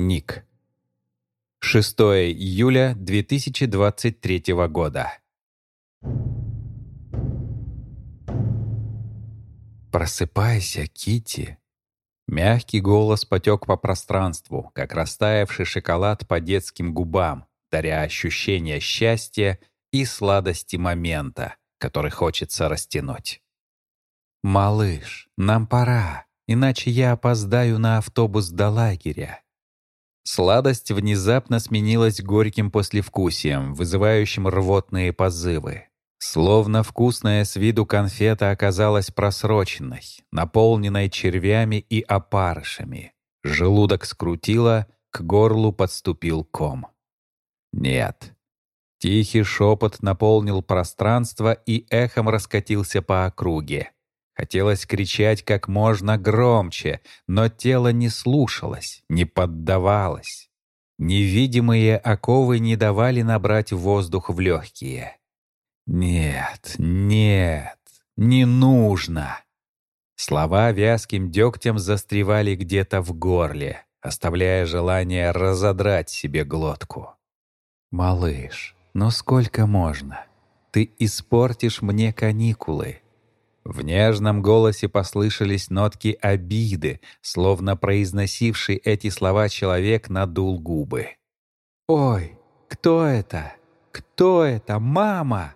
Ник. 6 июля 2023 года. «Просыпайся, Кити. Мягкий голос потек по пространству, как растаявший шоколад по детским губам, даря ощущение счастья и сладости момента, который хочется растянуть. «Малыш, нам пора, иначе я опоздаю на автобус до лагеря». Сладость внезапно сменилась горьким послевкусием, вызывающим рвотные позывы. Словно вкусная с виду конфета оказалась просроченной, наполненной червями и опарышами. Желудок скрутило, к горлу подступил ком. Нет. Тихий шепот наполнил пространство и эхом раскатился по округе. Хотелось кричать как можно громче, но тело не слушалось, не поддавалось. Невидимые оковы не давали набрать воздух в легкие. «Нет, нет, не нужно!» Слова вязким дегтем застревали где-то в горле, оставляя желание разодрать себе глотку. «Малыш, ну сколько можно? Ты испортишь мне каникулы!» В нежном голосе послышались нотки обиды, словно произносивший эти слова человек надул губы. «Ой, кто это? Кто это? Мама!»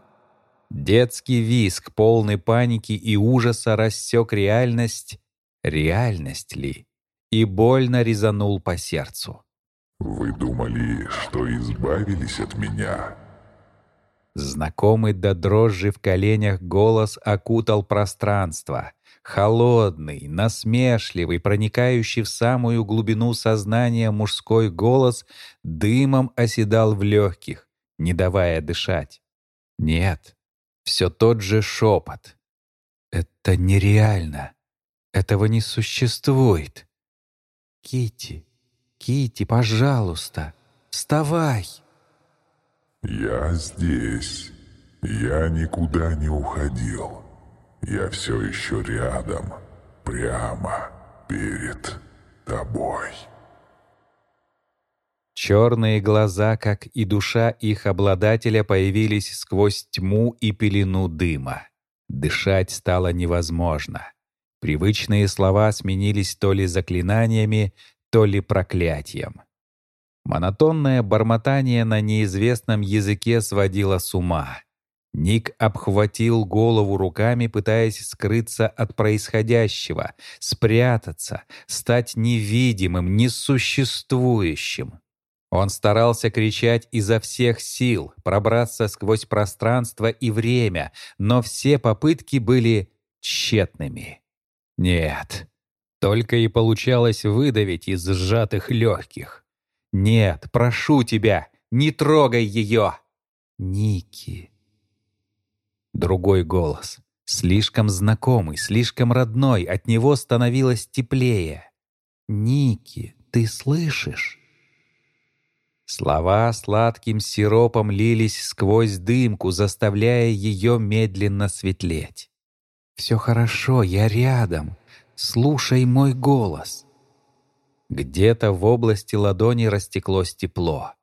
Детский виск, полный паники и ужаса, рассек реальность. Реальность ли? И больно резанул по сердцу. «Вы думали, что избавились от меня?» Знакомый до дрожжи в коленях голос окутал пространство. Холодный, насмешливый, проникающий в самую глубину сознания мужской голос дымом оседал в легких, не давая дышать. Нет, все тот же шепот. «Это нереально. Этого не существует. Кити, Кити, пожалуйста, вставай!» «Я здесь. Я никуда не уходил. Я все еще рядом, прямо перед тобой». Черные глаза, как и душа их обладателя, появились сквозь тьму и пелену дыма. Дышать стало невозможно. Привычные слова сменились то ли заклинаниями, то ли проклятием. Монотонное бормотание на неизвестном языке сводило с ума. Ник обхватил голову руками, пытаясь скрыться от происходящего, спрятаться, стать невидимым, несуществующим. Он старался кричать изо всех сил, пробраться сквозь пространство и время, но все попытки были тщетными. Нет, только и получалось выдавить из сжатых легких. «Нет, прошу тебя, не трогай ее!» «Ники!» Другой голос, слишком знакомый, слишком родной, от него становилось теплее. «Ники, ты слышишь?» Слова сладким сиропом лились сквозь дымку, заставляя ее медленно светлеть. «Все хорошо, я рядом. Слушай мой голос». Где-то в области ладони растеклось тепло.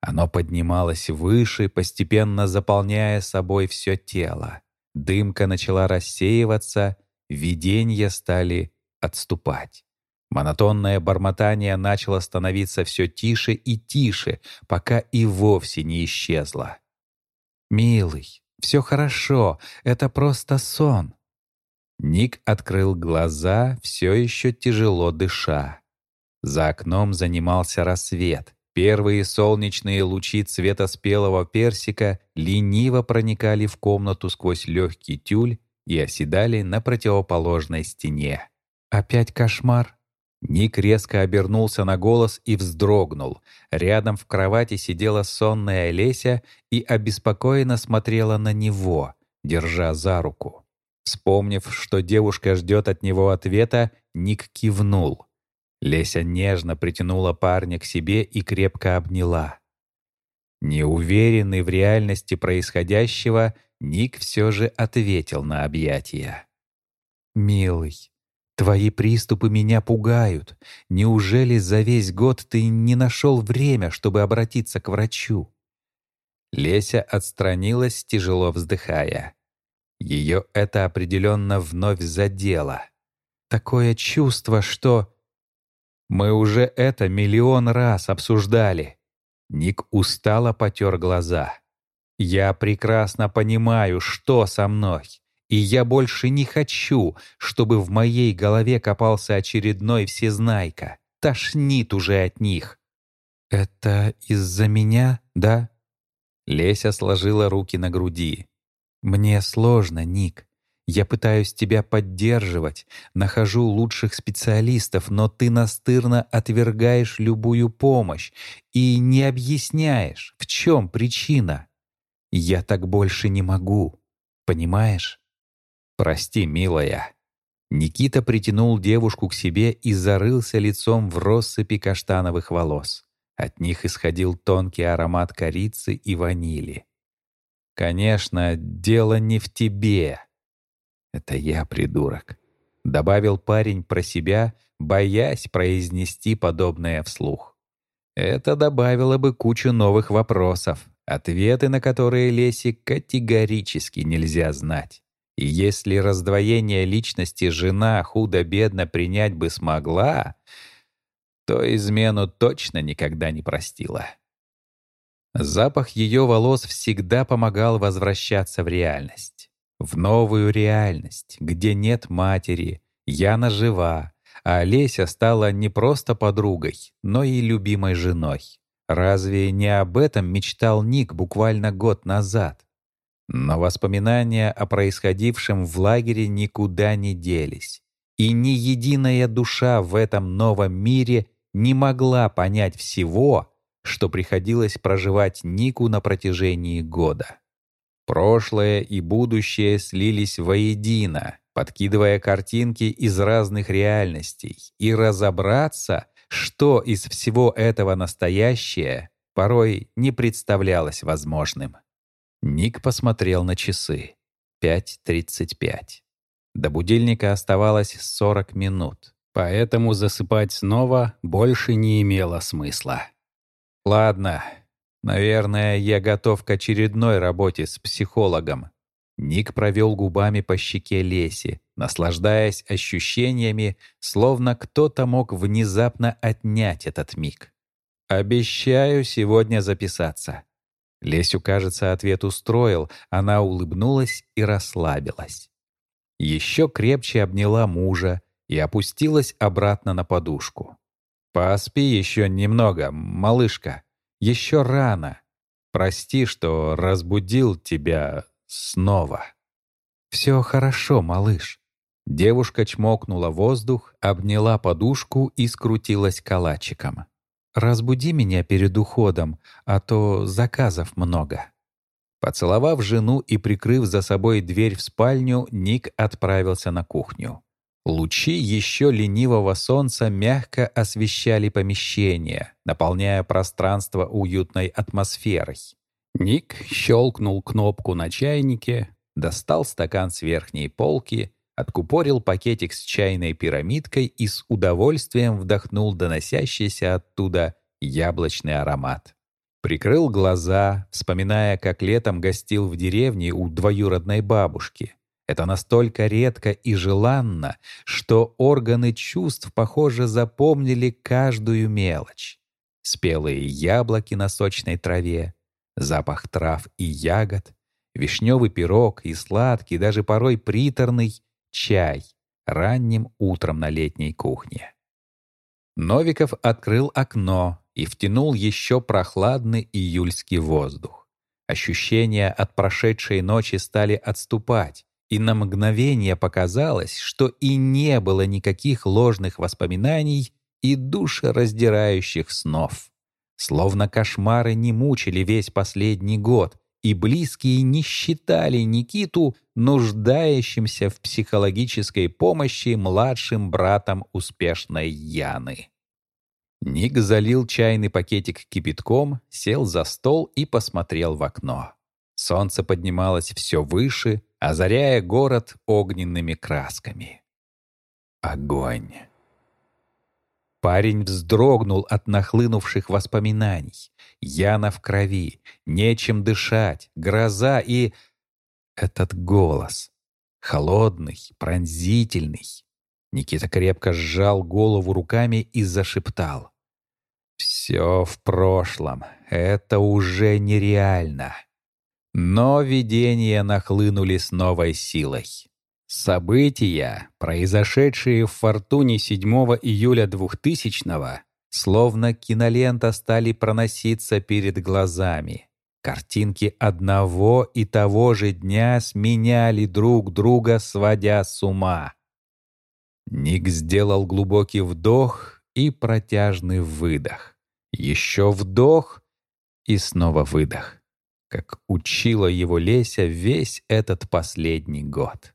Оно поднималось выше, постепенно заполняя собой все тело. Дымка начала рассеиваться, видения стали отступать. Монотонное бормотание начало становиться все тише и тише, пока и вовсе не исчезло. «Милый, все хорошо, это просто сон». Ник открыл глаза, все еще тяжело дыша. За окном занимался рассвет. Первые солнечные лучи цвета спелого персика лениво проникали в комнату сквозь легкий тюль и оседали на противоположной стене. «Опять кошмар?» Ник резко обернулся на голос и вздрогнул. Рядом в кровати сидела сонная Олеся и обеспокоенно смотрела на него, держа за руку. Вспомнив, что девушка ждет от него ответа, Ник кивнул. Леся нежно притянула парня к себе и крепко обняла. Неуверенный в реальности происходящего, Ник все же ответил на объятия. «Милый, Твои приступы меня пугают. Неужели за весь год ты не нашел время, чтобы обратиться к врачу?» Леся отстранилась, тяжело вздыхая. Ее это определенно вновь задело. Такое чувство, что... Мы уже это миллион раз обсуждали. Ник устало потер глаза. Я прекрасно понимаю, что со мной. И я больше не хочу, чтобы в моей голове копался очередной всезнайка. Тошнит уже от них. «Это из-за меня, да?» Леся сложила руки на груди. «Мне сложно, Ник. Я пытаюсь тебя поддерживать, нахожу лучших специалистов, но ты настырно отвергаешь любую помощь и не объясняешь, в чем причина. Я так больше не могу, понимаешь? «Прости, милая». Никита притянул девушку к себе и зарылся лицом в россыпи каштановых волос. От них исходил тонкий аромат корицы и ванили. «Конечно, дело не в тебе». «Это я, придурок», — добавил парень про себя, боясь произнести подобное вслух. Это добавило бы кучу новых вопросов, ответы на которые Лесе категорически нельзя знать. И если раздвоение личности жена худо-бедно принять бы смогла, то измену точно никогда не простила. Запах ее волос всегда помогал возвращаться в реальность. В новую реальность, где нет матери, Яна жива, а Олеся стала не просто подругой, но и любимой женой. Разве не об этом мечтал Ник буквально год назад? Но воспоминания о происходившем в лагере никуда не делись. И ни единая душа в этом новом мире не могла понять всего, что приходилось проживать Нику на протяжении года. Прошлое и будущее слились воедино, подкидывая картинки из разных реальностей, и разобраться, что из всего этого настоящее, порой не представлялось возможным. Ник посмотрел на часы. 5.35. До будильника оставалось 40 минут, поэтому засыпать снова больше не имело смысла. «Ладно, наверное, я готов к очередной работе с психологом». Ник провел губами по щеке Леси, наслаждаясь ощущениями, словно кто-то мог внезапно отнять этот миг. «Обещаю сегодня записаться». Лесю, кажется, ответ устроил, она улыбнулась и расслабилась. Еще крепче обняла мужа и опустилась обратно на подушку. «Поспи еще немного, малышка. Еще рано. Прости, что разбудил тебя снова». «Все хорошо, малыш». Девушка чмокнула воздух, обняла подушку и скрутилась калачиком. «Разбуди меня перед уходом, а то заказов много». Поцеловав жену и прикрыв за собой дверь в спальню, Ник отправился на кухню. Лучи еще ленивого солнца мягко освещали помещение, наполняя пространство уютной атмосферой. Ник щелкнул кнопку на чайнике, достал стакан с верхней полки откупорил пакетик с чайной пирамидкой и с удовольствием вдохнул доносящийся оттуда яблочный аромат. Прикрыл глаза, вспоминая, как летом гостил в деревне у двоюродной бабушки. Это настолько редко и желанно, что органы чувств, похоже, запомнили каждую мелочь. Спелые яблоки на сочной траве, запах трав и ягод, вишневый пирог и сладкий, даже порой приторный, чай ранним утром на летней кухне. Новиков открыл окно и втянул еще прохладный июльский воздух. Ощущения от прошедшей ночи стали отступать, и на мгновение показалось, что и не было никаких ложных воспоминаний и душераздирающих снов. Словно кошмары не мучили весь последний год, и близкие не считали Никиту нуждающимся в психологической помощи младшим братом успешной Яны. Ник залил чайный пакетик кипятком, сел за стол и посмотрел в окно. Солнце поднималось все выше, озаряя город огненными красками. огонь. Парень вздрогнул от нахлынувших воспоминаний. Яна в крови, нечем дышать, гроза и... Этот голос. Холодный, пронзительный. Никита крепко сжал голову руками и зашептал. «Все в прошлом. Это уже нереально». Но видения нахлынули с новой силой. События, произошедшие в Фортуне 7 июля 2000-го, словно кинолента стали проноситься перед глазами. Картинки одного и того же дня сменяли друг друга, сводя с ума. Ник сделал глубокий вдох и протяжный выдох. Еще вдох и снова выдох, как учила его Леся весь этот последний год.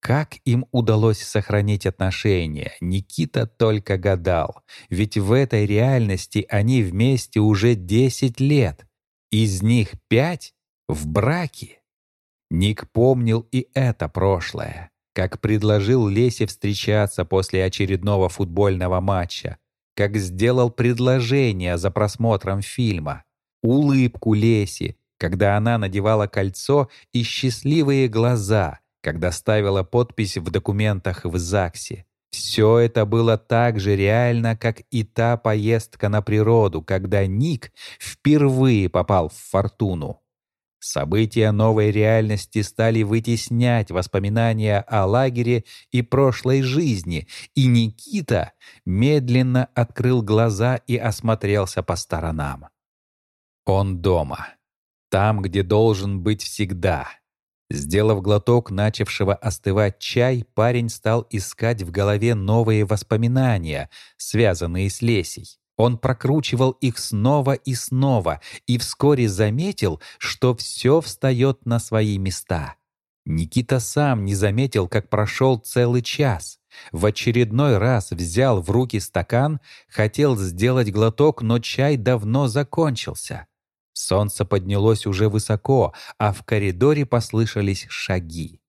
Как им удалось сохранить отношения, Никита только гадал. Ведь в этой реальности они вместе уже 10 лет. Из них пять в браке. Ник помнил и это прошлое, как предложил Лесе встречаться после очередного футбольного матча, как сделал предложение за просмотром фильма, улыбку Леси, когда она надевала кольцо и счастливые глаза, когда ставила подпись в документах в ЗАГСе. Все это было так же реально, как и та поездка на природу, когда Ник впервые попал в фортуну. События новой реальности стали вытеснять воспоминания о лагере и прошлой жизни, и Никита медленно открыл глаза и осмотрелся по сторонам. Он дома, там, где должен быть всегда, Сделав глоток начавшего остывать чай, парень стал искать в голове новые воспоминания, связанные с Лесей. Он прокручивал их снова и снова и вскоре заметил, что все встает на свои места. Никита сам не заметил, как прошел целый час. В очередной раз взял в руки стакан, хотел сделать глоток, но чай давно закончился. Солнце поднялось уже высоко, а в коридоре послышались шаги.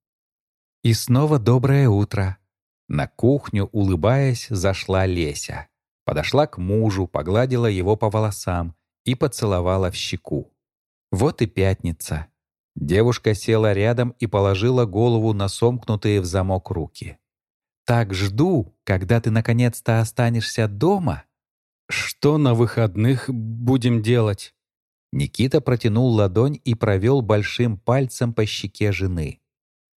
И снова доброе утро. На кухню, улыбаясь, зашла Леся. Подошла к мужу, погладила его по волосам и поцеловала в щеку. Вот и пятница. Девушка села рядом и положила голову на сомкнутые в замок руки. «Так жду, когда ты наконец-то останешься дома». «Что на выходных будем делать?» Никита протянул ладонь и провел большим пальцем по щеке жены.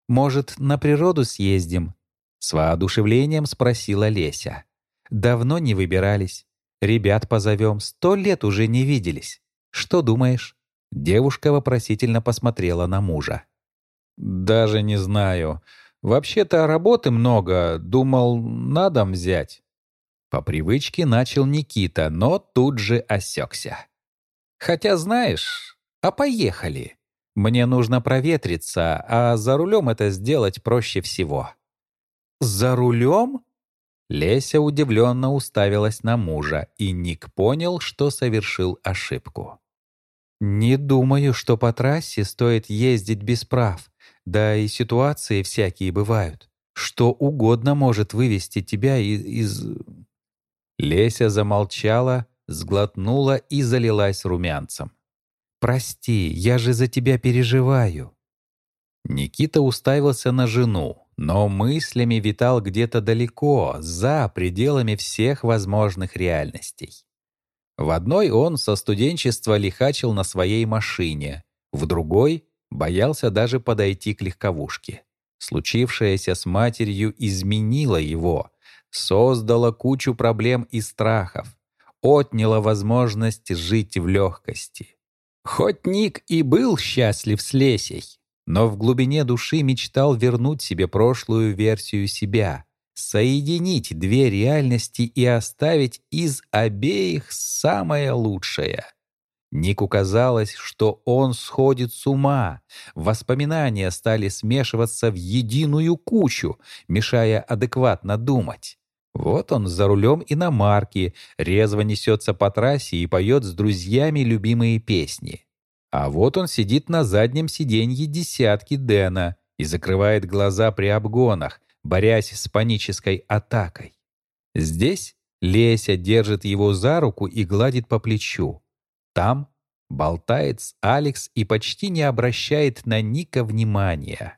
«Может, на природу съездим?» С воодушевлением спросила Леся. «Давно не выбирались. Ребят позовем, сто лет уже не виделись. Что думаешь?» Девушка вопросительно посмотрела на мужа. «Даже не знаю. Вообще-то работы много. Думал, на дом взять». По привычке начал Никита, но тут же осекся. Хотя, знаешь, а поехали. Мне нужно проветриться, а за рулем это сделать проще всего». «За рулем?» Леся удивленно уставилась на мужа, и Ник понял, что совершил ошибку. «Не думаю, что по трассе стоит ездить без прав. Да и ситуации всякие бывают. Что угодно может вывести тебя из...». Леся замолчала, сглотнула и залилась румянцем. «Прости, я же за тебя переживаю». Никита уставился на жену, но мыслями витал где-то далеко, за пределами всех возможных реальностей. В одной он со студенчества лихачил на своей машине, в другой боялся даже подойти к легковушке. Случившееся с матерью изменило его, создало кучу проблем и страхов, отняло возможность жить в легкости. Хоть Ник и был счастлив с Лесей, но в глубине души мечтал вернуть себе прошлую версию себя, соединить две реальности и оставить из обеих самое лучшее. Нику казалось, что он сходит с ума. Воспоминания стали смешиваться в единую кучу, мешая адекватно думать. Вот он за рулем иномарки, резво несется по трассе и поет с друзьями любимые песни. А вот он сидит на заднем сиденье десятки Дэна и закрывает глаза при обгонах, борясь с панической атакой. Здесь Леся держит его за руку и гладит по плечу. Там болтает с Алекс и почти не обращает на Ника внимания.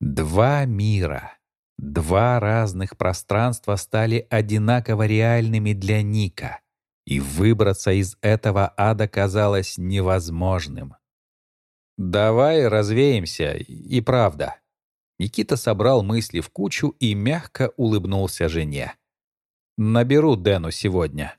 Два мира, два разных пространства стали одинаково реальными для Ника, и выбраться из этого ада казалось невозможным. «Давай развеемся, и правда». Никита собрал мысли в кучу и мягко улыбнулся жене. «Наберу Дэну сегодня».